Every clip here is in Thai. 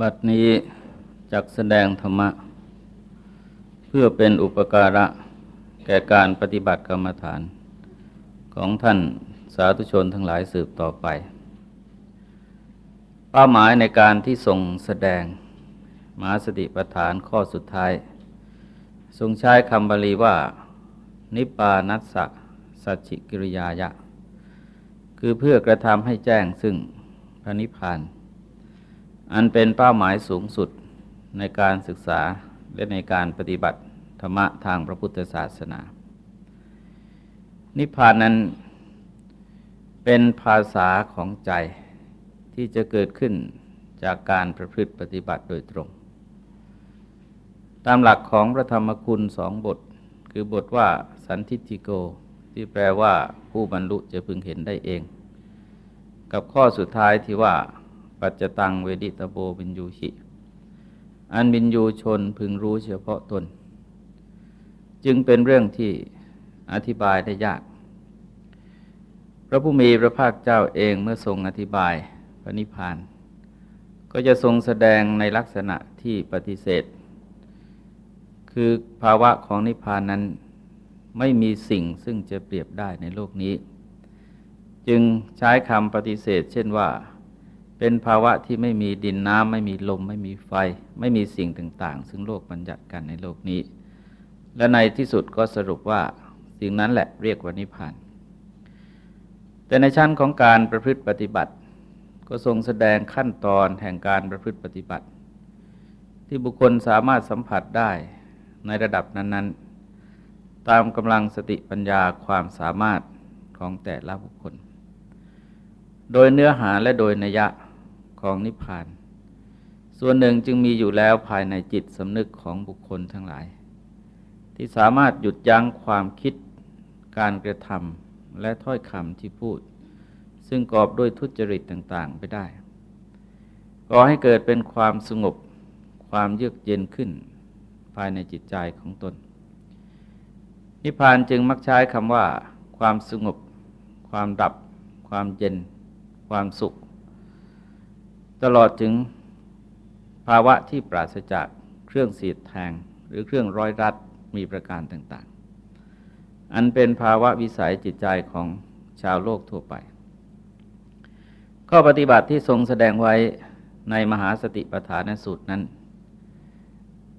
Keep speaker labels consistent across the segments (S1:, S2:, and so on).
S1: บัดนี้จักแสดงธรรมะ เพื่อเป็นอุปการะแก่การปฏิบัติกรรมฐาน ของท่านสาธุชนทั้งหลายสืบต่อไป เป้าหมายในการที่ทรงแสดงมหาสติปัฏฐานข้อสุดท้าย ทรงใช้คำบาลีว่า นิปานัสสะสัจจิกิริยายะ คือเพื่อกระทำให้แจ้งซึ่งพระนิพพาน อันเป็นเป้าหมายสูงสุดในการศึกษาและในการปฏิบัติธรรมะทางพระพุทธศาสนา นิพพานนั้นเป็นภาษาของใจที่จะเกิดขึ้นจากการประพฤติปฏิบัติโดยตรง ตามหลักของพระธรรมคุณสองบท คือบทว่าสันทิติโก ที่แปลว่าผู้บรรลุจะพึงเห็นได้เอง กับข้อสุดท้ายที่ว่า ปัจจตังเวดิตโบบินยูชิอันบินยูชนพึงรู้เฉพาะตน จึงเป็นเรื่องที่อธิบายได้ยาก พระผู้มีพระภาคเจ้าเองเมื่อทรงอธิบายพระนิพพาน ก็จะทรงแสดงในลักษณะที่ปฏิเสธ คือภาวะของนิพพานนั้นไม่มีสิ่งซึ่งจะเปรียบได้ในโลกนี้ จึงใช้คำปฏิเสธ เช่นว่า เป็นภาวะที่ไม่มีดินน้ำไม่มีลม ไม่มีไฟ ไม่มีสิ่งต่างๆ ซึ่งโลกบัญญัติกันในโลกนี้ และในที่สุดก็สรุปว่าสิ่งนั้นแหละเรียกว่านิพพาน แต่ในชั้นของการประพฤติปฏิบัติ ก็ทรงแสดงขั้นตอนแห่งการประพฤติปฏิบัติ ที่บุคคลสามารถสัมผัสได้ในระดับนั้น ๆ ตามกำลังสติปัญญาความสามารถของแต่ละบุคคล โดยเนื้อหาและโดยนัยยะ ของนิพพาน ส่วนหนึ่งจึงมีอยู่แล้วภายในจิตสำนึกของบุคคลทั้งหลาย ที่สามารถหยุดยั้งความคิดการกระทำและถ้อยคำที่พูด ซึ่งกอบด้วยทุจริตต่าง ๆ ไปได้ก่อให้เกิดเป็นความสงบความเยือกเย็นขึ้นภายในจิตใจของตน นิพพานจึงมักใช้คำว่า ความสงบ ความดับ ความเย็น ความสุข ตลอดถึงภาวะที่ปราศจากเครื่องเสียดแทง หรือเครื่องร้อยรัดมีประการต่างๆ อันเป็นภาวะวิสัยจิตใจของชาวโลกทั่วไป ข้อปฏิบัติที่ทรงแสดงไว้ในมหาสติปัฏฐานสูตรนั้น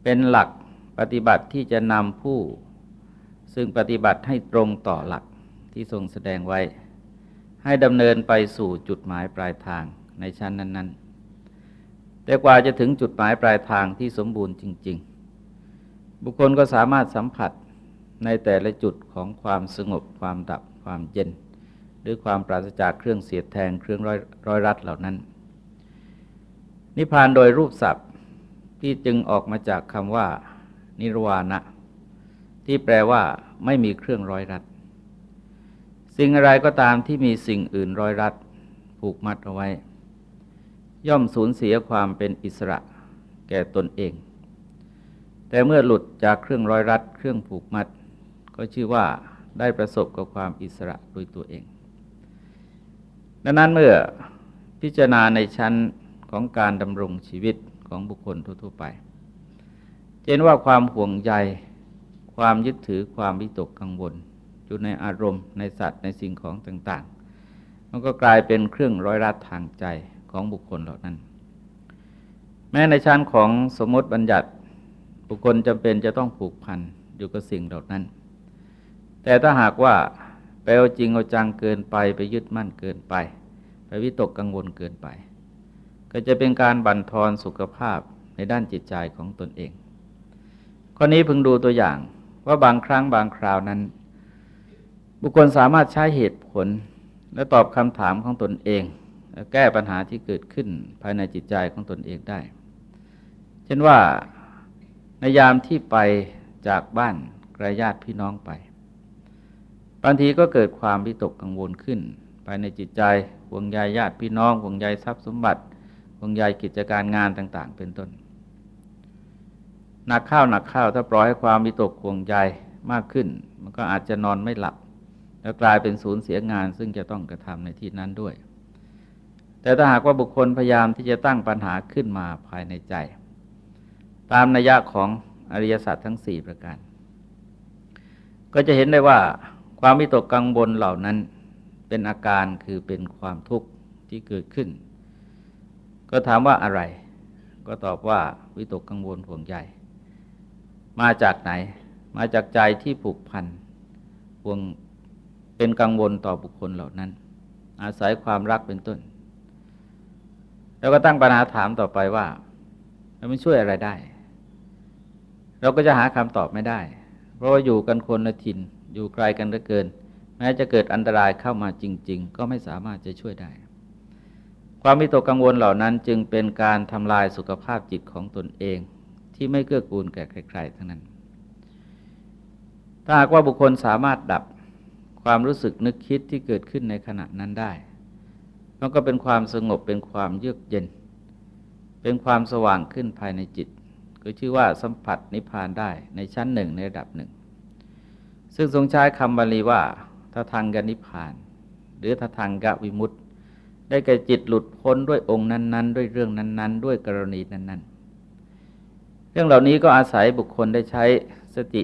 S1: เป็นหลักปฏิบัติที่จะนำผู้ ซึ่งปฏิบัติให้ตรงต่อหลักที่ทรงแสดงไว้ ให้ดำเนินไปสู่จุดหมายปลายทางในชั้นนั้น ๆ แต่กว่าจะถึงจุดหมายปลายทางที่สมบูรณ์จริง ๆ บุคคลก็สามารถสัมผัสในแต่ละจุดของความสงบความดับความเย็น หรือความปราศจากเครื่องเสียดแทงเครื่องร้อยรอยรัดเหล่านั้น นิพพานโดยรูปศัพท์ที่จึงออกมาจากคำว่า นิรวานะที่แปลว่าไม่มีเครื่องร้อยรัด สิ่งอะไรก็ตามที่มีสิ่งอื่นร้อยรัดผูกมัดเอาไว้ ย่อมสูญเสียความเป็นอิสระแก่ตนเอง แต่เมื่อหลุดจากเครื่องร้อยรัดเครื่องผูกมัด ก็ชื่อว่าได้ประสบกับความอิสระโดยตัวเอง ดังนั้นเมื่อพิจารณาในชั้นของการดำรงชีวิตของบุคคลทั่วๆไปเห็นว่าความห่วงใย ความยึดถือความวิตกกังวลอยู่ในอารมณ์ในสัตว์ในสิ่งของต่างๆ มันก็กลายเป็นเครื่องร้อยรัดทางใจ ของบุคคลเหล่านั้น แม้ในชั้นของสมมติบัญญัติบุคคลจำเป็นจะต้องผูกพันอยู่กับสิ่งเหล่านั้น แต่ถ้าหากว่าไปเอาจริงเอาจังเกินไปไปยึดมั่นเกินไป ไปวิตกกังวลเกินไป ก็จะเป็นการบั่นทอนสุขภาพในด้านจิตใจของตนเอง ข้อนี้พึงดูตัวอย่างว่าบางครั้งบางคราวนั้น บุคคลสามารถใช้เหตุผลและตอบคำถามของตนเอง แก้ปัญหาที่เกิดขึ้นภายในจิตใจของตนเองได้ เช่นว่าในยามที่ไปจากบ้านไกลญาติพี่น้องไป บางทีก็เกิดความวิตกกังวลขึ้น ภายในจิตใจห่วงใยญาติพี่น้องห่วงใยทรัพย์สมบัติห่วงใยกิจการงานต่าง ๆ เป็นต้นหนักข้าวหนักข้าวถ้าปล่อยให้ความวิตกห่วงใยมากขึ้น มันก็อาจจะนอนไม่หลับ แล้วกลายเป็นสูญเสียงานซึ่งจะต้องกระทำในที่นั้นด้วย แต่ถ้าหากว่าบุคคลพยายามที่จะตั้งปัญหาขึ้นมาภายในใจ ตามนัยยะของอริยสัจทั้งสี่ประการ ก็จะเห็นได้ว่าความวิตกกังวลเหล่านั้นเป็นอาการคือเป็นความทุกข์ที่เกิดขึ้น ก็ถามว่าอะไร ก็ตอบว่าวิตกกังวลห่วงใยมาจากไหน มาจากใจที่ผูกพันห่วงเป็นกังวลต่อบุคคลเหล่านั้น อาศัยความรักเป็นต้น แล้วก็ตั้งปัญหาถามต่อไปว่าเราไม่ช่วยอะไรได้ เราก็จะหาคำตอบไม่ได้ เพราะว่าอยู่กันคนละถิ่น อยู่ไกลกันเหลือเกิน แม้จะเกิดอันตรายเข้ามาจริง ๆ ก็ไม่สามารถจะช่วยได้ ความมิตกกังวลเหล่านั้นจึงเป็นการทำลายสุขภาพจิตของตนเอง ที่ไม่เกื้อกูลแก่ใครๆทั้งนั้น ถ้าหากว่าบุคคลสามารถดับความรู้สึกนึกคิดที่เกิดขึ้นในขณะนั้นได้ มันก็เป็นความสงบเป็นความเยือกเย็น เป็นความสว่างขึ้นภายในจิต ก็ชื่อว่าสัมผัสนิพพานได้ในชั้นหนึ่งในระดับหนึ่ง ซึ่งทรงใช้คำบาลีว่าทัทังกนิพพาน หรือทัทังกวิมุตตได้แก่จิตหลุดพ้นด้วยองค์นั้น ๆ ด้วยเรื่องนั้น ๆ ด้วยกรณีนั้น ๆ เรื่องเหล่านี้ก็อาศัยบุคคลได้ใช้สติ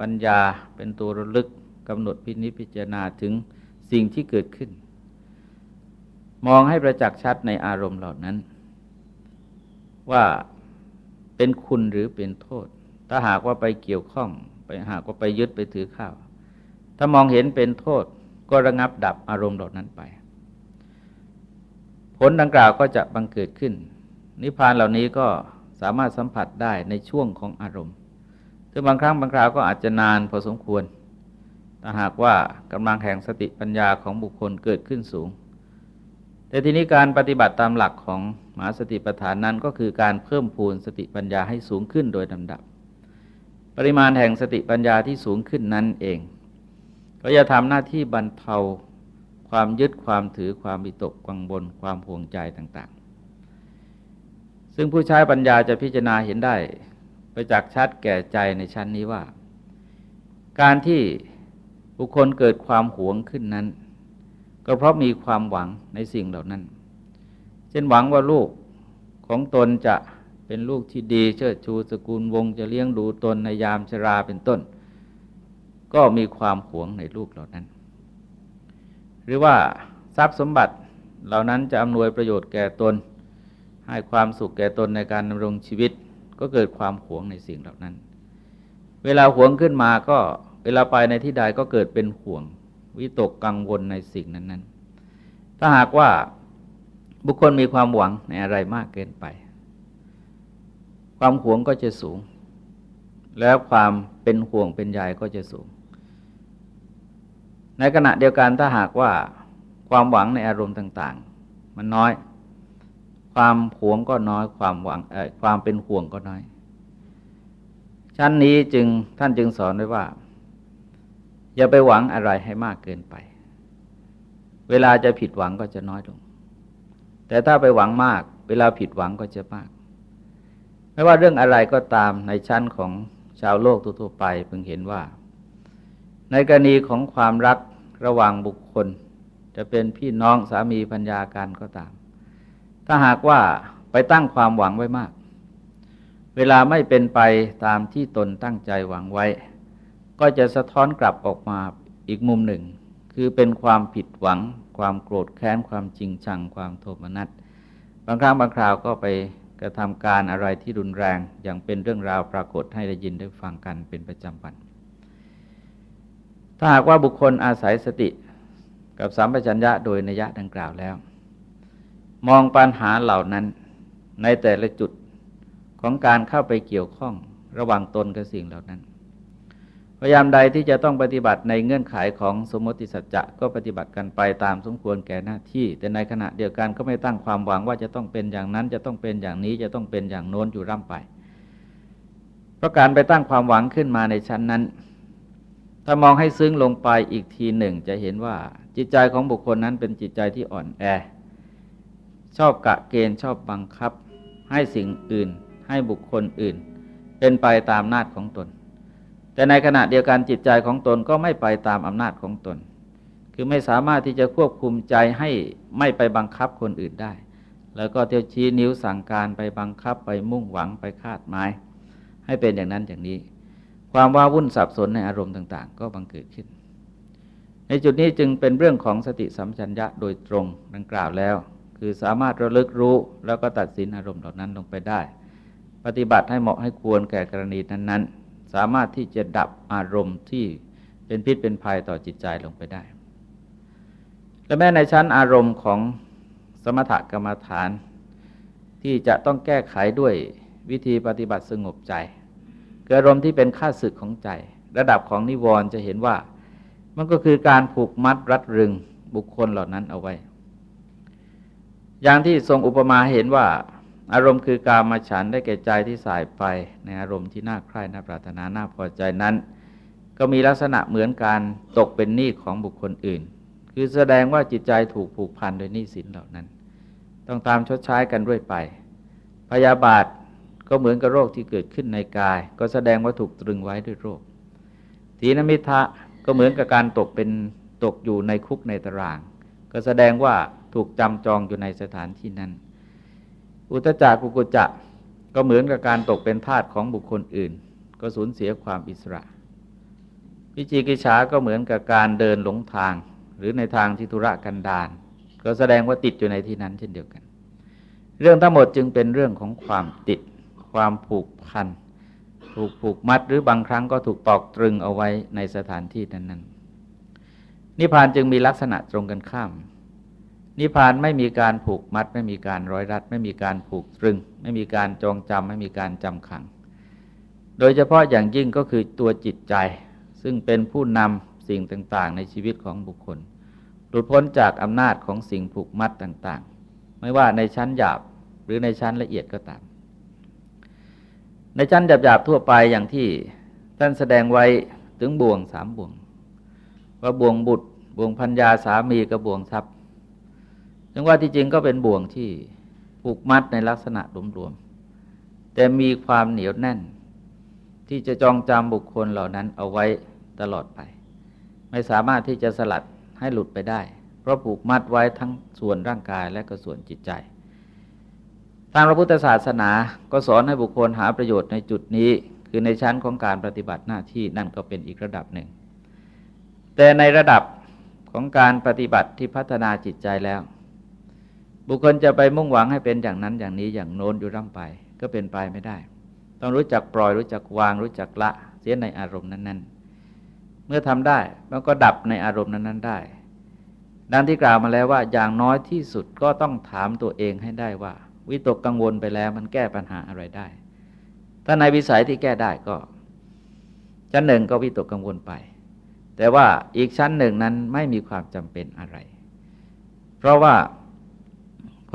S1: ปัญญาเป็นตัวระลึกกำหนดพินิจพิจารณาถึงสิ่งที่เกิดขึ้น มองให้ประจักษ์ชัดในอารมณ์เหล่านั้น ว่าเป็นคุณหรือเป็นโทษ ถ้าหากว่าไปเกี่ยวข้อง ไปหากว่าไปยึดไปถือข้าว ถ้ามองเห็นเป็นโทษ ก็ระงับดับอารมณ์เหล่านั้นไป ผลดังกล่าวก็จะบังเกิดขึ้น นิพพานเหล่านี้ก็สามารถสัมผัสได้ในช่วงของอารมณ์ซึ่งบางครั้งบางคราวก็อาจจะนานพอสมควรถ้าหากว่ากำลังแห่งสติปัญญาของบุคคลเกิดขึ้นสูง แต่ทีนี้การปฏิบัติตามหลักของมหาสติปัฏฐานนั้นก็คือการเพิ่มพูนสติปัญญาให้สูงขึ้นโดยลำดับ ปริมาณแห่งสติปัญญาที่สูงขึ้นนั้นเอง ก็จะทำหน้าที่บรรเทาความยึดความถือความวิตกกังวลความห่วงใจต่างๆ ซึ่งผู้ใช้ปัญญาจะพิจารณาเห็นได้ไปจากชัดแก่ใจในชั้นนี้ว่า การที่บุคคลเกิดความหวงขึ้นนั้น ก็เพราะมีความหวังในสิ่งเหล่านั้น เช่นหวังว่าลูกของตนจะเป็นลูกที่ดีเชิดชูสกุลวงจะเลี้ยงดูตนในยามชราเป็นต้น ก็มีความหวงในลูกเหล่านั้น หรือว่าทรัพย์สมบัติเหล่านั้นจะอำนวยประโยชน์แก่ตน ให้ความสุขแก่ตนในการดำรงชีวิต ก็เกิดความหวงในสิ่งเหล่านั้น เวลาหวงขึ้นมาก็เวลาไปในที่ใดก็เกิดเป็นห่วง วิตกกังวลในสิ่งนั้น ๆ ถ้าหากว่าบุคคลมีความหวังในอะไรมากเกินไป ความหวงก็จะสูง แล้วความเป็นห่วงเป็นใยก็จะสูง ในขณะเดียวกันถ้าหากว่าความหวังในอารมณ์ต่าง ๆ มันน้อย ความหวงก็น้อย ความหวังความเป็นห่วงก็น้อย ชั้นนี้จึงท่านจึงสอนไว้ว่า อย่าไปหวังอะไรให้มากเกินไป เวลาจะผิดหวังก็จะน้อยลง แต่ถ้าไปหวังมาก เวลาผิดหวังก็จะมาก ไม่ว่าเรื่องอะไรก็ตามในชั้นของชาวโลกทั่วไปเพิ่งเห็นว่า ในกรณีของความรักระหว่างบุคคล จะเป็นพี่น้องสามีพัญญากันก็ตาม ถ้าหากว่าไปตั้งความหวังไว้มาก เวลาไม่เป็นไปตามที่ตนตั้งใจหวังไว้ ก็จะสะท้อนกลับออกมาอีกมุมหนึ่ง คือเป็นความผิดหวัง ความโกรธแค้น ความจริงชัง ความโทมนัสบางครั้งบางคราวก็ไปกระทำการอะไรที่รุนแรง อย่างเป็นเรื่องราวปรากฏให้ได้ยินได้ฟังกันเป็นประจำวัน ถ้าหากว่าบุคคลอาศัยสติกับสัมปชัญญะโดยนัยะดังกล่าวแล้ว มองปัญหาเหล่านั้นในแต่ละจุดของการเข้าไปเกี่ยวข้องระหว่างตนกับสิ่งเหล่านั้น พยายามใดที่จะต้องปฏิบัติในเงื่อนไขของสมมติสัจจะก็ปฏิบัติกันไปตามสมควรแก่หน้าที่ แต่ในขณะเดียวกันก็ไม่ตั้งความหวังว่าจะต้องเป็นอย่างนั้น จะต้องเป็นอย่างนี้จะต้องเป็นอย่างโน้นอยู่ร่ำไปเพราะการไปตั้งความหวังขึ้นมาในชั้นนั้น ถ้ามองให้ซึ้งลงไปอีกทีหนึ่ง จะเห็นว่าจิตใจของบุคคลนั้นเป็นจิตใจที่อ่อนแอ ชอบกะเกณฑ์ชอบบังคับ ให้สิ่งอื่น ให้บุคคลอื่น เป็นไปตามนาจของตน แต่ในขณะเดียวกันจิตใจของตนก็ไม่ไปตามอำนาจของตน คือไม่สามารถที่จะควบคุมใจให้ไม่ไปบังคับคนอื่นได้ แล้วก็เที่ยวชี้นิ้วสั่งการไปบังคับไปมุ่งหวังไปคาดหมายให้เป็นอย่างนั้นอย่างนี้ ความว่าวุ่นสับสนในอารมณ์ต่าง ๆ ก็บังเกิดขึ้น ในจุดนี้จึงเป็นเรื่องของสติสัมชัญญะโดยตรงดังกล่าวแล้ว คือสามารถระลึกรู้แล้วก็ตัดสินอารมณ์เหล่านั้นลงไปได้ ปฏิบัติให้เหมาะให้ควรแก่กรณีนั้นๆ สามารถที่จะดับอารมณ์ที่เป็นพิษเป็นภัยต่อจิตใจลงไปได้ และแม้ในชั้นอารมณ์ของสมถกรรมฐาน ที่จะต้องแก้ไขด้วยวิธีปฏิบัติสงบใจเกิดอารมณ์ที่เป็นค่าศึกของใจ ระดับของนิวรณ์จะเห็นว่า มันก็คือการผูกมัดรัดรึงบุคคลเหล่านั้นเอาไว้ อย่างที่ทรงอุปมาเห็นว่า อารมณ์คือการมาฉันได้แก่ใจที่สายไปในอารมณ์ที่น่าใคร่น่าปรารถนาน่าพอใจนั้น ก็มีลักษณะเหมือนการตกเป็นหนี้ของบุคคลอื่น คือแสดงว่าจิตใจถูกผูกพันโดยหนี้สินเหล่านั้น ต้องตามชดใช้กันด้วยไป พยาบาทก็เหมือนกับโรคที่เกิดขึ้นในกาย ก็แสดงว่าถูกตรึงไว้ด้วยโรคทีนมิทะก็เหมือนกับการตกเป็นตกอยู่ในคุกในตาราง ก็แสดงว่าถูกจำจองอยู่ในสถานที่นั้น อุตจักกุกุจักก็เหมือนกับการตกเป็นทาสของบุคคลอื่น ก็สูญเสียความอิสระ วิจิกิจฉาก็เหมือนกับการเดินหลงทาง หรือในทางที่ธุระกันดารก็แสดงว่าติดอยู่ในที่นั้นเช่นเดียวกัน เรื่องทั้งหมดจึงเป็นเรื่องของความติด ความผูกพัน ถูกผูกมัดหรือบางครั้งก็ถูกตอกตรึงเอาไว้ในสถานที่นั้นๆนิพพานจึงมีลักษณะตรงกันข้าม นิพพานไม่มีการผูกมัด ไม่มีการร้อยรัด ไม่มีการผูกตรึง ไม่มีการจองจำไม่มีการจำขัง โดยเฉพาะอย่างยิ่งก็คือตัวจิตใจ ซึ่งเป็นผู้นำสิ่งต่าง ๆ ในชีวิตของบุคคล หลุดพ้นจากอำนาจของสิ่งผูกมัดต่าง ๆ ไม่ว่าในชั้นหยาบหรือในชั้นละเอียดก็ตาม ในชั้นหยาบๆทั่วไปอย่างที่ท่านแสดงไว้ถึงบ่วงสามบ่วง ว่าบ่วงบุตรบ่วงพัญญาสามีกับบ่วงทรัพย์ จึงว่าที่จริงก็เป็นบ่วงที่ผูกมัดในลักษณะรวมๆ แต่มีความเหนียวแน่น ที่จะจองจำบุคคลเหล่านั้นเอาไว้ตลอดไป ไม่สามารถที่จะสลัดให้หลุดไปได้ เพราะผูกมัดไว้ทั้งส่วนร่างกายและก็ส่วนจิตใจ ทางพระพุทธศาสนาก็สอนให้บุคคลหาประโยชน์ในจุดนี้ คือในชั้นของการปฏิบัติหน้าที่นั่นก็เป็นอีกระดับหนึ่ง แต่ในระดับของการปฏิบัติที่พัฒนาจิตใจแล้ว บุคคลจะไปมุ่งหวังให้เป็นอย่างนั้นอย่างนี้อย่างโน้นอยู่ร่ำไป ก็เป็นไปไม่ได้ ต้องรู้จักปล่อยรู้จักวาง รู้จักละเสียในอารมณ์นั้น ๆ เมื่อทำได้มันก็ดับในอารมณ์นั้น ๆ ได้ ดังที่กล่าวมาแล้วว่าอย่างน้อยที่สุดก็ต้องถามตัวเองให้ได้ว่า วิตกกังวลไปแล้วมันแก้ปัญหาอะไรได้ ถ้าในวิสัยที่แก้ได้ก็ชั้นหนึ่งก็วิตกกังวลไป แต่ว่าอีกชั้นหนึ่งนั้นไม่มีความจำเป็นอะไร เพราะว่า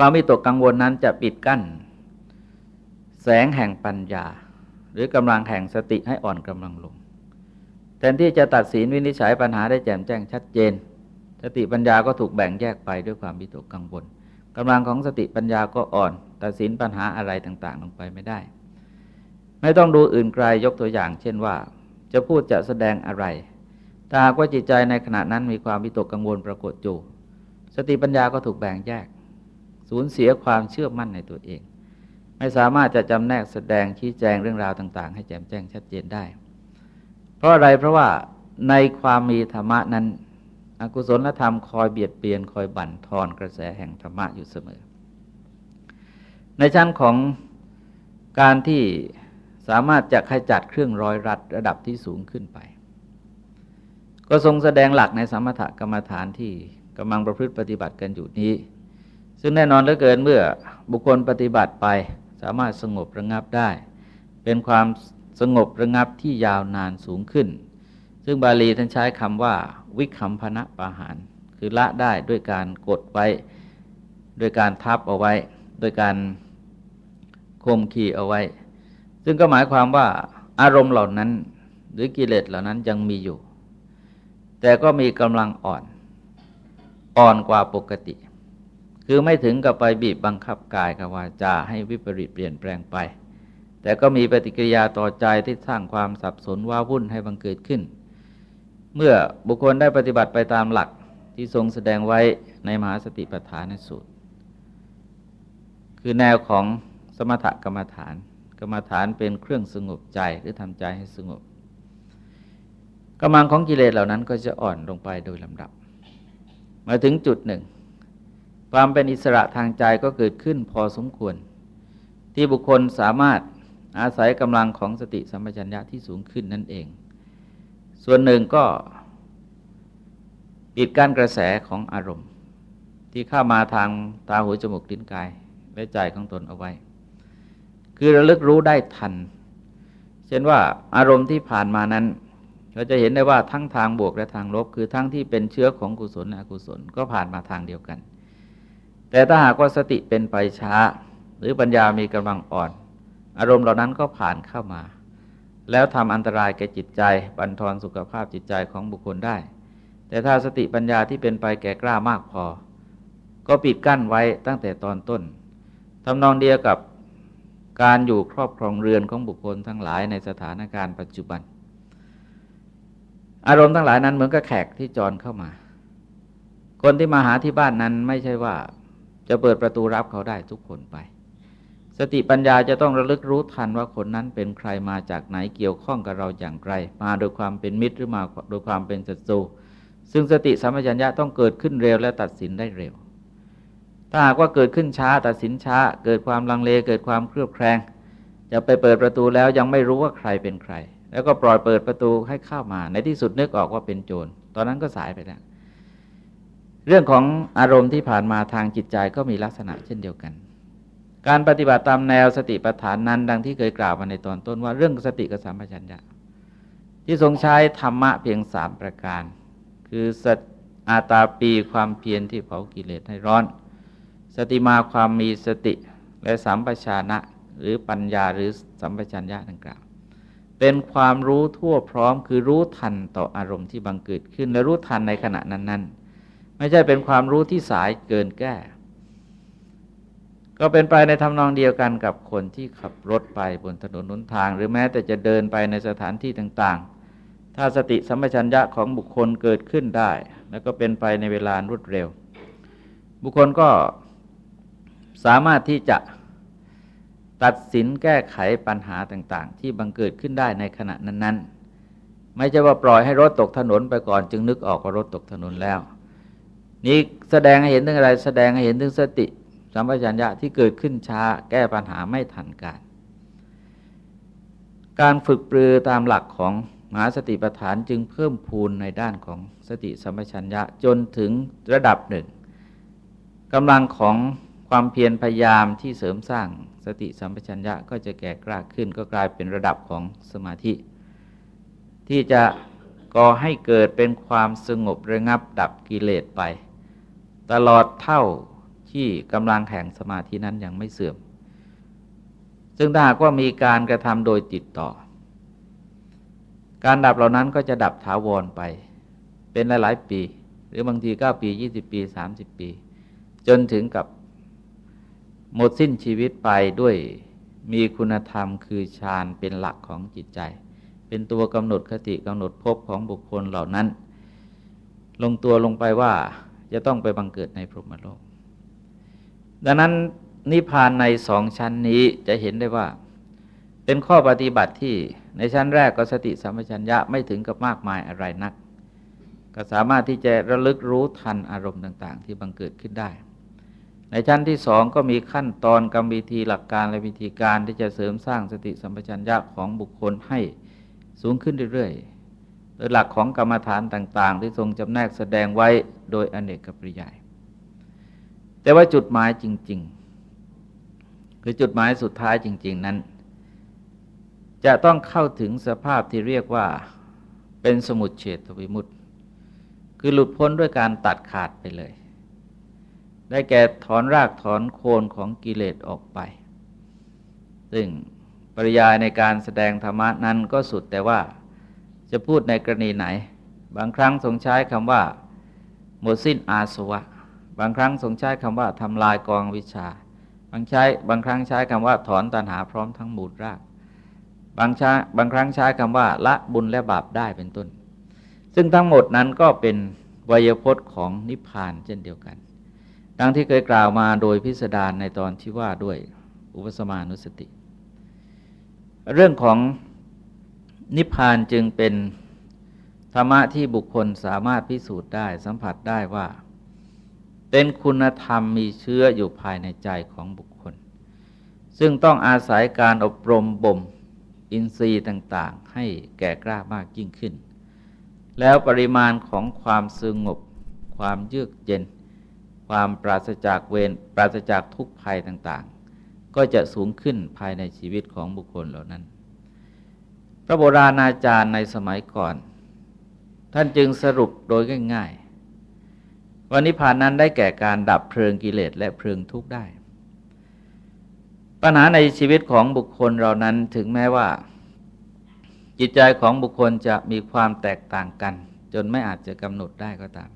S1: ความวิตกกังวลนั้นจะปิดกั้น แสงแห่งปัญญา หรือกำลังแห่งสติให้อ่อนกำลังลง แทนที่จะตัดสินวินิจฉัยปัญหาได้แจ่มแจ้งชัดเจน สติปัญญาก็ถูกแบ่งแยกไปด้วยความวิตกกังวลกำลังของสติปัญญาก็อ่อน ตัดสินปัญหาอะไรต่างๆ ลงไปไม่ได้ ไม่ต้องดูอื่นไกลยกตัวอย่าง เช่นว่า จะพูดจะแสดงอะไรถ้าหากว่าจิตใจในขณะนั้นมีความวิตกกังวลปรากฏอยู่สติปัญญาก็ถูกแบ่งแยก สูญเสียความเชื่อมั่นในตัวเอง ไม่สามารถจะจำแนกแสดงชี้แจงเรื่องราวต่าง ๆ ให้แจ่มแจ้งชัดเจนได้ เพราะอะไรเพราะว่าในความมีธรรมะนั้น อกุศลธรรมคอยเบียดเบียนคอยบั่นทอนกระแสแห่งธรรมะอยู่เสมอ ในชั้นของการที่สามารถจะขจัดเครื่องร้อยรัดระดับที่สูงขึ้นไป ก็ทรงแสดงหลักในสมถกรรมฐานที่กำลังประพฤติปฏิบัติกันอยู่นี้ ซึ่งแน่นอนเหลือเกินเมื่อบุคคลปฏิบัติไปสามารถสงบระงับได้ เป็นความสงบระงับที่ยาวนานสูงขึ้น ซึ่งบาลีท่านใช้คำว่า วิคัมพนะปาหาร คือละได้ด้วยการกดไว้ ด้วยการทับเอาไว้ ด้วยการคมขีเอาไว้ ซึ่งก็หมายความว่าอารมณ์เหล่านั้นหรือกิเลสเหล่านั้นยังมีอยู่ แต่ก็มีกำลังอ่อน อ่อนกว่าปกติ คือไม่ถึงกับไปบีบบังคับกายกับวาจาให้วิปริตเปลี่ยนแปลงไป แต่ก็มีปฏิกิริยาต่อใจที่สร้างความสับสนว้าวุ่นให้บังเกิดขึ้น เมื่อบุคคลได้ปฏิบัติไปตามหลักที่ทรงแสดงไว้ในมหาสติปัฏฐานสูตร คือแนวของสมถกรรมฐาน กรรมฐานเป็นเครื่องสงบใจหรือทำใจให้สงบกำลังของกิเลสเหล่านั้นก็จะอ่อนลงไปโดยลำดับ มาถึงจุดหนึ่ง ความเป็นอิสระทางใจก็เกิดขึ้นพอสมควร ที่บุคคลสามารถอาศัยกำลังของสติสัมปชัญญะที่สูงขึ้นนั่นเอง ส่วนหนึ่งก็ปิดกั้นกระแสของอารมณ์ ที่เข้ามาทางตาหูจมูกลิ้นกายและใจของตนเอาไว้ คือระลึกรู้ได้ทัน เช่นว่าอารมณ์ที่ผ่านมานั้น เราจะเห็นได้ว่าทั้งทางบวกและทางลบ คือทั้งที่เป็นเชื้อของกุศลและอกุศลก็ผ่านมาทางเดียวกัน แต่ถ้าหากว่าสติเป็นไปช้า หรือปัญญามีกำลังอ่อน อารมณ์เหล่านั้นก็ผ่านเข้ามา แล้วทำอันตรายแก่จิตใจ บันทอนสุขภาพจิตใจของบุคคลได้ แต่ถ้าสติปัญญาที่เป็นไปแก่กล้ามากพอ ก็ปิดกั้นไว้ตั้งแต่ตอนต้นทำนองเดียวกับการอยู่ครอบครองเรือนของบุคคลทั้งหลายในสถานการณ์ปัจจุบัน อารมณ์ทั้งหลายนั้นเหมือนกับแขกที่จรเข้ามา คนที่มาหาที่บ้านนั้นไม่ใช่ว่า จะเปิดประตูรับเขาได้ทุกคนไป สติปัญญาจะต้องระลึกรู้ทันว่าคนนั้นเป็นใครมาจากไหนเกี่ยวข้องกับเราอย่างไร มาโดยความเป็นมิตรหรือมาโดยความเป็นศัตรูซึ่งสติสัมปชัญญะต้องเกิดขึ้นเร็วและตัดสินได้เร็ว ถ้าหากว่าเกิดขึ้นช้าตัดสินช้า เกิดความลังเลเกิดความเครือบแคลงจะไปเปิดประตูแล้วยังไม่รู้ว่าใครเป็นใคร แล้วก็ปล่อยเปิดประตูให้เข้ามา ในที่สุดนึกออกว่าเป็นโจร ตอนนั้นก็สายไปแล้ว เรื่องของอารมณ์ที่ผ่านมาทางจิตใจก็มีลักษณะเช่นเดียวกัน การปฏิบัติตามแนวสติปัฏฐานนั้น ดังที่เคยกล่าวมาในตอนต้นว่าเรื่องสติกับสัมปชัญญะที่ทรงใช้ธรรมะเพียงสามประการ คือสตอาตาปีความเพียรที่เผากิเลสให้ร้อน สติมาความมีสติและสัมปชานะหรือปัญญาหรือสัมปชัญญะดังกล่าว เป็นความรู้ทั่วพร้อมคือรู้ทันต่ออารมณ์ที่บังเกิดขึ้น และรู้ทันในขณะนั้นๆ ไม่ใช่เป็นความรู้ที่สายเกินแก้ ก็เป็นไปในทำนองเดียวกันกับคนที่ขับรถไปบนถนนนุนทาง หรือแม้แต่จะเดินไปในสถานที่ต่างๆ ถ้าสติสัมปชัญญะของบุคคลเกิดขึ้นได้ แล้วก็เป็นไปในเวลารวดเร็ว บุคคลก็สามารถที่จะตัดสินแก้ไขปัญหาต่างๆ ที่บังเกิดขึ้นได้ในขณะนั้น ๆ ไม่ใช่ว่าปล่อยให้รถตกถนนไปก่อนจึงนึกออกว่ารถตกถนนแล้ว นี่แสดงให้เห็นถึงอะไร แสดงให้เห็นถึงสติสัมปชัญญะที่เกิดขึ้นช้าแก้ปัญหาไม่ทันการ การฝึกปรือตามหลักของมหาสติปัฏฐานจึงเพิ่มพูนในด้านของสติสัมปชัญญะจนถึงระดับหนึ่งกำลังของความเพียรพยายามที่เสริมสร้างสติสัมปชัญญะก็จะแก่กล้าขึ้นก็กลายเป็นระดับของสมาธิ ที่จะก่อให้เกิดเป็นความสงบระงับดับกิเลสไป ตลอดเท่าที่กำลังแห่งสมาธินั้นยังไม่เสื่อม ซึ่งถ้าหากว่ามีการกระทำโดยติดต่อ การดับเหล่านั้นก็จะดับถาวรไป เป็นหลาย ๆ ปี หรือบางทีก็ปียี่สิบปีสามสิบปี จนถึงกับหมดสิ้นชีวิตไปด้วยมีคุณธรรมคือฌานเป็นหลักของจิตใจ เป็นตัวกำหนดคติกำหนดภพของบุคคลเหล่านั้น ลงตัวลงไปว่า จะต้องไปบังเกิดในพรหมโลก ดังนั้นนิพพานในสองชั้นนี้จะเห็นได้ว่า เป็นข้อปฏิบัติที่ในชั้นแรกก็สติสัมปชัญญะไม่ถึงกับมากมายอะไรนัก ก็สามารถที่จะระลึกรู้ทันอารมณ์ต่าง ๆ ที่บังเกิดขึ้นได้ ในชั้นที่สองก็มีขั้นตอนกรรมวิธีหลักการและวิธีการที่จะเสริมสร้างสติสัมปชัญญะของบุคคลให้สูงขึ้นเรื่อยๆโดยหลักของกรรมฐานต่าง ๆ ที่ทรงจำแนกแสดงไว้ โดยอเนกปริยาย แต่ว่าจุดหมายจริง ๆ คือจุดหมายสุดท้ายจริง ๆนั้น จะต้องเข้าถึงสภาพที่เรียกว่าเป็นสมุดเฉตวิมุตต์คือหลุดพ้นด้วยการตัดขาดไปเลย ได้แก่ถอนรากถอนโคนของกิเลสออกไป ซึ่งปริยายในการแสดงธรรมะนั้นก็สุดแต่ว่าจะพูดในกรณีไหน บางครั้งทรงใช้คำว่า หมดสิ้นอาสวะ บางครั้งทรงใช้คำว่าทำลายกองวิชา บางใช้บางครั้งใช้คำว่าถอนตัณหาพร้อมทั้งมูลราก บางช้บางครั้งใช้คำว่าละบุญและบาปได้เป็นต้น ซึ่งทั้งหมดนั้นก็เป็นวยพจน์ของนิพพานเช่นเดียวกัน ดังที่เคยกล่าวมาโดยพิสดารในตอนที่ว่าด้วยอุปสมานุสติ เรื่องของนิพพานจึงเป็น ธรรมะที่บุคคลสามารถพิสูจน์ได้สัมผัสได้ว่า เป็นคุณธรรมมีเชื้ออยู่ภายในใจของบุคคล ซึ่งต้องอาศัยการอบรมบ่มอินทรีย์ต่างๆ ให้แก่กล้ามากยิ่งขึ้น แล้วปริมาณของความสงบ ความเยือกเย็น ความปราศจากเวรปราศจากทุกภัยต่างๆ ก็จะสูงขึ้นภายในชีวิตของบุคคลเหล่านั้น พระโบราณอาจารย์ในสมัยก่อน ท่านจึงสรุปโดยง่ายๆวันนิพพานนั้นได้แก่การดับเพลิงกิเลสและเพลิงทุกข์ได้ ปัญหาในชีวิตของบุคคลเรานั้นถึงแม้ว่า จิตใจของบุคคลจะมีความแตกต่างกัน จนไม่อาจจะกำหนดได้ก็ตาม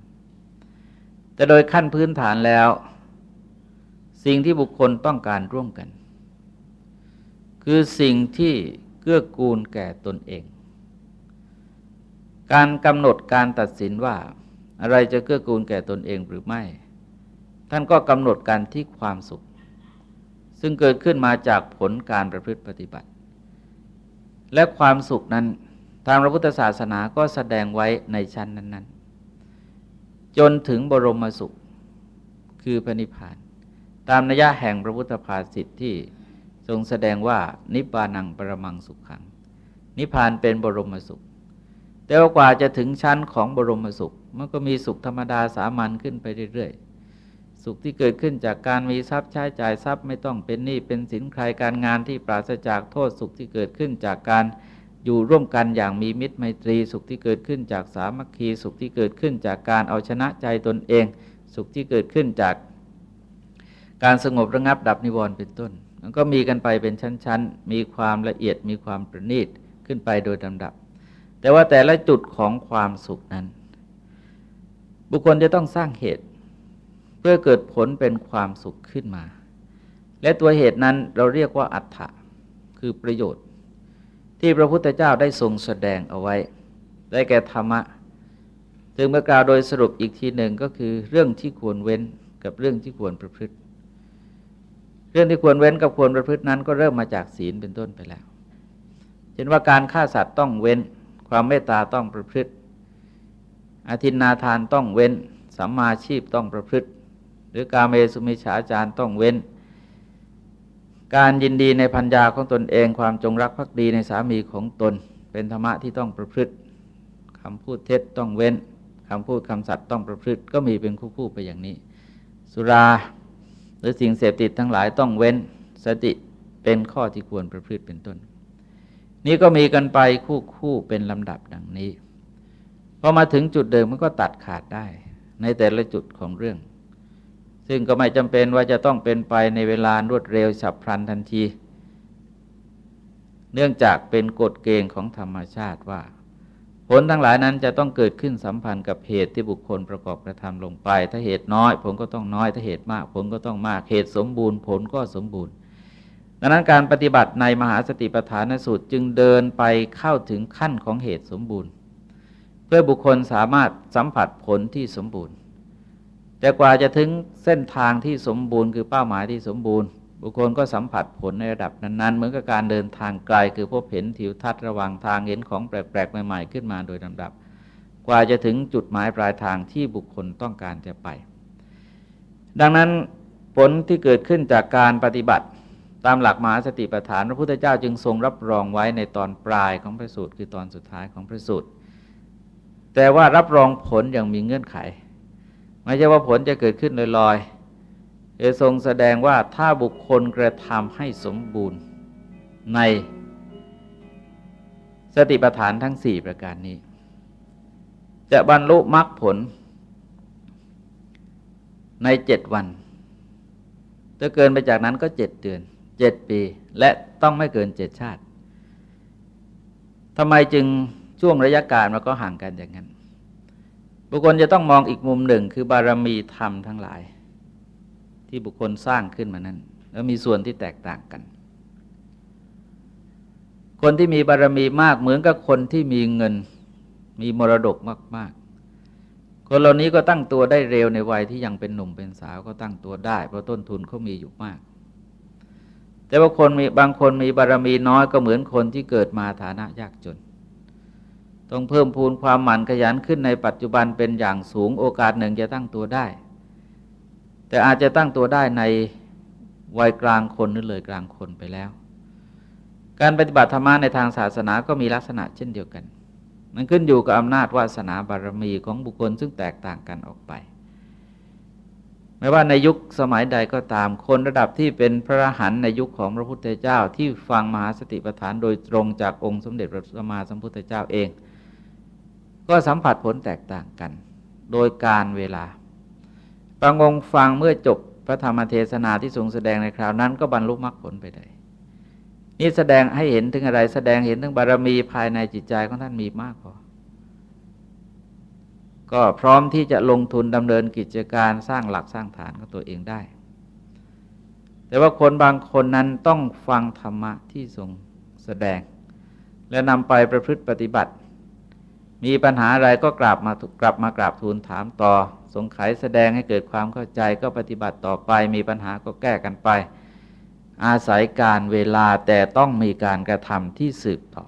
S1: แต่โดยขั้นพื้นฐานแล้ว สิ่งที่บุคคลต้องการร่วมกัน คือสิ่งที่เกื้อกูลแก่ตนเอง การกำหนดการตัดสินว่า อะไรจะเกื้อกูลแก่ตนเองหรือไม่ ท่านก็กำหนดกันที่ความสุข ซึ่งเกิดขึ้นมาจากผลการประพฤติปฏิบัติ และความสุขนั้นทางพระพุทธศาสนาก็แสดงไว้ในชั้นนั้น ๆ จนถึงบรมสุขคือพระนิพพาน ตามนัยยะแห่งพระพุทธภาษิตที่ทรงแสดงว่านิพพานังปรมังสุขขัง นิพพานเป็นบรมสุข แต่ว่ากว่าจะถึงชั้นของบรมสุข มันก็มีสุขธรรมดาสามัญขึ้นไปเรื่อยๆ สุขที่เกิดขึ้นจากการมีทรัพย์ใช้จ่ายทรัพย์ไม่ต้องเป็นหนี้เป็นสินใครการงานที่ปราศจากโทษสุขที่เกิดขึ้นจากการอยู่ร่วมกันอย่างมีมิตรไมตรี สุขที่เกิดขึ้นจากสามัคคี สุขที่เกิดขึ้นจากการเอาชนะใจตนเอง สุขที่เกิดขึ้นจาก การสงบระงับดับนิวรณ์เป็นต้นมันก็มีกันไปเป็นชั้นๆ มีความละเอียดมีความประณีตขึ้นไปโดยลำดับ แต่ว่าแต่ละจุดของความสุขนั้น บุคคลจะต้องสร้างเหตุ เพื่อเกิดผลเป็นความสุขขึ้นมา และตัวเหตุนั้นเราเรียกว่าอัฏฐะคือประโยชน์ ที่พระพุทธเจ้าได้ทรงแสดงเอาไว้ ได้แก่ธรรมะจึงเมื่อกล่าวโดยสรุปอีกทีหนึ่งก็คือเรื่องที่ควรเว้นกับเรื่องที่ควรประพฤติ เรื่องที่ควรเว้นกับควรประพฤตินั้นก็เริ่มมาจากศีลเป็นต้นไปแล้ว เช่นว่าการฆ่าสัตว์ต้องเว้น ความเมตตาต้องประพฤติอาทินนาทานต้องเว้นสัมมาชีพต้องประพฤติ หรือกาเมสุมิฉาจารต้องเว้น การยินดีในพัญญาของตนเองความจงรักภักดีในสามีของตน เป็นธรรมะที่ต้องประพฤติคำพูดเท็จต้องเว้นคำพูดคำสัตย์ต้องประพฤติ ก็มีเป็นคู่ๆไปอย่างนี้ สุราหรือสิ่งเสพติดทั้งหลายต้องเว้นสติเป็นข้อที่ควรประพฤติเป็นต้น นี่ก็มีกันไปคู่คู่เป็นลำดับดังนี้พอมาถึงจุดเดิมมันก็ตัดขาดได้ ในแต่ละจุดของเรื่อง ซึ่งก็ไม่จำเป็นว่าจะต้องเป็นไปในเวลารวดเร็วฉับพลันทันที เนื่องจากเป็นกฎเกณฑ์ของธรรมชาติว่า ผลทั้งหลายนั้นจะต้องเกิดขึ้นสัมพันธ์กับเหตุที่บุคคลประกอบกระทำลงไป ถ้าเหตุน้อยผลก็ต้องน้อย ถ้าเหตุมากผลก็ต้องมาก เหตุสมบูรณ์ผลก็สมบูรณ์ ดังนั้นการปฏิบัติในมหาสติปัฏฐานสูตรจึงเดินไปเข้าถึงขั้นของเหตุสมบูรณ์ เพื่อบุคคลสามารถสัมผัสผลที่สมบูรณ์ แต่กว่าจะถึงเส้นทางที่สมบูรณ์คือเป้าหมายที่สมบูรณ์ บุคคลก็สัมผัสผลในระดับนั้นๆ เหมือนกับการเดินทางไกลคือพบเห็นทิวทัศน์ระหว่างทางเห็นของแปลกๆใหม่ ๆ ขึ้นมาโดยลำดับ กว่าจะถึงจุดหมายปลายทางที่บุคคลต้องการจะไป ดังนั้นผลที่เกิดขึ้นจากการปฏิบัติ ตามหลักมหาสติปัฏฐานพระพุทธเจ้าจึงทรงรับรองไว้ในตอนปลายของพระสูตรคือตอนสุดท้ายของพระสูตร แต่ว่ารับรองผลอย่างมีเงื่อนไข ไม่ใช่ว่าผลจะเกิดขึ้นลอยๆเอทรงแสดงว่าถ้าบุคคลกระทำให้สมบูรณ์ในสติปัฏฐานทั้งสี่ประการนี้ จะบรรลุมรรคผลในเจ็ดวันถ้าเกินไปจากนั้นก็เจ็ดเดือน เจ็ดปีและต้องไม่เกินเจ็ดชาติทำไมจึงช่วงระยะการมันก็ห่างกันอย่างนั้น บุคคลจะต้องมองอีกมุมหนึ่งคือบารมีธรรมทั้งหลาย ที่บุคคลสร้างขึ้นมานั้น แล้วมีส่วนที่แตกต่างกัน คนที่มีบารมีมากเหมือนกับคนที่มีเงินมีมรดกมาก ๆ คนเหล่านี้ก็ตั้งตัวได้เร็วในวัยที่ยังเป็นหนุ่มเป็นสาวก็ตั้งตัวได้เพราะต้นทุนเขามีอยู่มาก แต่ว่าคนมีบางคนมีบารมีน้อยก็เหมือนคนที่เกิดมาฐานะยากจน ต้องเพิ่มพูนความหมั่นขยันขึ้นในปัจจุบันเป็นอย่างสูงโอกาสหนึ่งจะตั้งตัวได้ แต่อาจจะตั้งตัวได้ในวัยกลางคนหรือเลยกลางคนไปแล้ว การปฏิบัติธรรมในทางศาสนาก็มีลักษณะเช่นเดียวกัน มันขึ้นอยู่กับอำนาจวาสนาบารมีของบุคคลซึ่งแตกต่างกันออกไป ไม่ว่าในยุคสมัยใดก็ตามคนระดับที่เป็นพระรหันในยุคของพระพุทธเจ้า ที่ฟังมหาสติปัฏฐานโดยตรงจากองค์สมเด็จพระสัมมาสัมพุทธเจ้าเอง ก็สัมผัสผลแตกต่างกัน โดยการเวลาบางองค์ฟังเมื่อจบพระธรรมเทศนาที่ทรงแสดงในคราวนั้นก็บรรลุมรรคผลไปได้นี่แสดงให้เห็นถึงอะไรแสดงเห็นถึงบารมีภายในจิตใจของท่านมีมากพอ ก็พร้อมที่จะลงทุนดำเนินกิจการสร้างหลักสร้างฐานของตัวเองได้ แต่ว่าคนบางคนนั้นต้องฟังธรรมะที่ทรงแสดง และนำไปประพฤติปฏิบัติ มีปัญหาอะไรก็กลับมากลับมากราบทูลถามต่อ สงไขแสดงให้เกิดความเข้าใจก็ปฏิบัติต่อไป มีปัญหาก็แก้กันไป อาศัยการเวลาแต่ต้องมีการกระทำที่สืบต่อ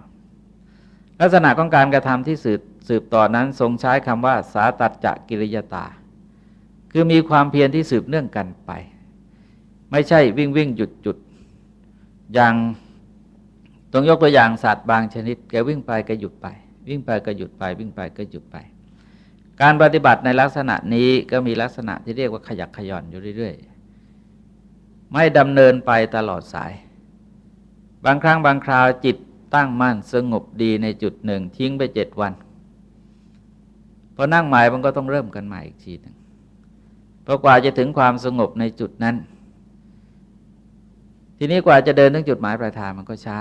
S1: ลักษณะของการกระทำที่สืบ สืบต่อนั้นทรงใช้คำว่า สาตัดจะกิริยตา คือมีความเพียรที่สืบเนื่องกันไป ไม่ใช่วิ่งวิ่งหยุดหยุดอย่างต้องยกตัวอย่างสัตว์บางชนิด แกวิ่งไปก็หยุดไป วิ่งไปก็หยุดไป วิ่งไปก็หยุดไป การปฏิบัติในลักษณะนี้ก็มีลักษณะที่เรียกว่าขยักขย่อนอยู่เรื่อยๆ ไม่ดำเนินไปตลอดสาย บางครั้งบางคราวจิตตั้งมั่นสงบดีในจุดหนึ่งทิ้งไปเจ็ดวัน พอนั่งใหม่มันก็ต้องเริ่มกันใหม่อีกทีหนึ่งพราะกว่าจะถึงความสงบในจุดนั้น ทีนี้กว่าจะเดินถึงจุดหมายปลายทางมันก็ช้า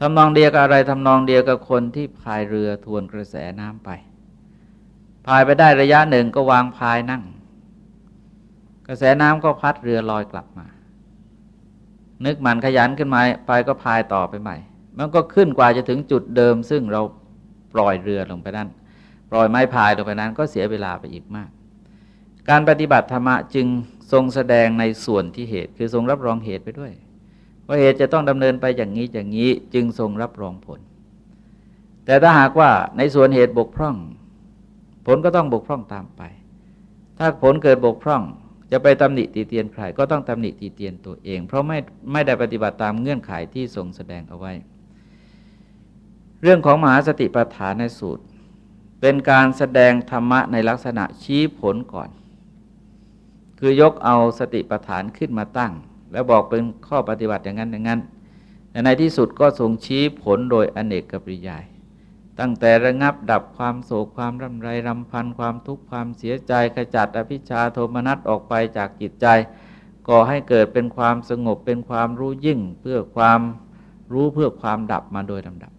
S1: ทำนองเดียวกับอะไรทำนองเดียวกับคนที่พายเรือทวนกระแสน้ำไป พายไปได้ระยะหนึ่งก็วางพายนั่ง กระแสน้ำก็พัดเรือลอยกลับมา นึกมันขยันขึ้นมาไปก็พายต่อไปใหม่ มันก็ขึ้นกว่าจะถึงจุดเดิม ซึ่งเราปล่อยเรือลงไปนั้น ปล่อยไม้พายลงไปนั้นก็เสียเวลาไปอีกมาก การปฏิบัติธรรมะจึงทรงแสดงในส่วนที่เหตุ คือทรงรับรองเหตุไปด้วย ว่าเหตุจะต้องดำเนินไปอย่างนี้อย่างนี้จึงทรงรับรองผล แต่ถ้าหากว่าในส่วนเหตุบกพร่อง ผลก็ต้องบกพร่องตามไป ถ้าผลเกิดบกพร่องจะไปตำหนิตีเตียนใครก็ต้องตำหนิตีเตียนตัวเอง เพราะไม่ไม่ได้ปฏิบัติตามเงื่อนไขที่ทรงแสดงเอาไว้ เรื่องของมหาสติปัฏฐานในสูตร เป็นการแสดงธรรมะในลักษณะชี้ผลก่อน คือยกเอาสติปัฏฐานขึ้นมาตั้ง แล้วบอกเป็นข้อปฏิบัติอย่างนั้นอย่างนั้นแต่ในที่สุดก็ทรงชี้ผลโดยอเนกกปริยาย ตั้งแต่ระงับดับความโศกความรำไรรำพันความทุกข์ความเสียใจขจัดอภิชาโทมนัสออกไปจากจิตใจก่อให้เกิดเป็นความสงบเป็นความรู้ยิ่งเพื่อความรู้เพื่อความดับมาโดยลำดับ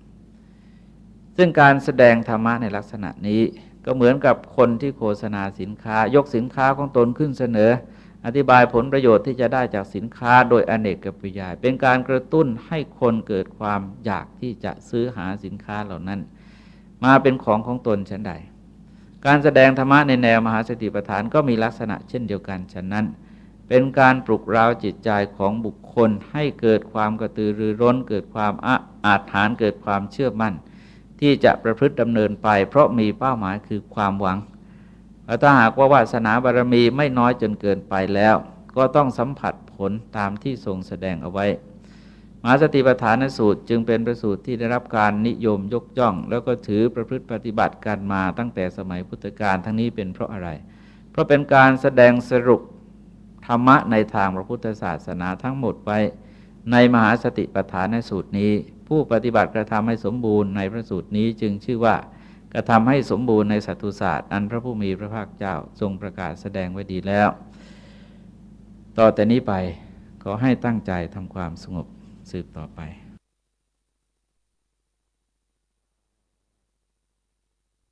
S1: ซึ่งการแสดงธรรมะในลักษณะนี้ก็เหมือนกับคนที่โฆษณาสินค้ายกสินค้าของตนขึ้นเสนอ อธิบายผลประโยชน์ที่จะได้จากสินค้าโดยอเนกกับปริยาย เป็นการกระตุ้นให้คนเกิดความอยากที่จะซื้อหาสินค้าเหล่านั้น มาเป็นของของตนฉันใด การแสดงธรรมะในแนวมหาสติปัฏฐานก็มีลักษณะเช่นเดียวกันฉะนั้น เป็นการปลุกเร้าจิตใจของบุคคลให้เกิดความกระตือรือร้น เกิดความอาถรรพ์เกิดความเชื่อมั่น ที่จะประพฤติดำเนินไป เพราะมีเป้าหมายคือความหวังถ้าหากว่าวาสนาบารมีไม่น้อยจนเกินไปแล้ว ก็ต้องสัมผัสผลตามที่ทรงแสดงเอาไว้มหาสติปัฏฐานสูตรจึงเป็นประสูตรที่ได้รับการนิยมยกย่อง แล้วก็ถือประพฤติปฏิบัติกันมาตั้งแต่สมัยพุทธกาลทั้งนี้เป็นเพราะอะไร เพราะเป็นการแสดงสรุปธรรมะในทางพระพุทธศาสนาทั้งหมดไว้ ในมหาสติปัฏฐานสูตรนี้ ผู้ปฏิบัติกระทำให้สมบูรณ์ในพระสูตรนี้จึงชื่อว่ากระทำให้สมบูรณ์ในสัตุศาสตร์อันพระผู้มีพระภาคเจ้าทรงประกาศแสดงไว้ดีแล้ว ต่อแต่นี้ไปขอให้ตั้งใจทำความสงบสืบต่อไป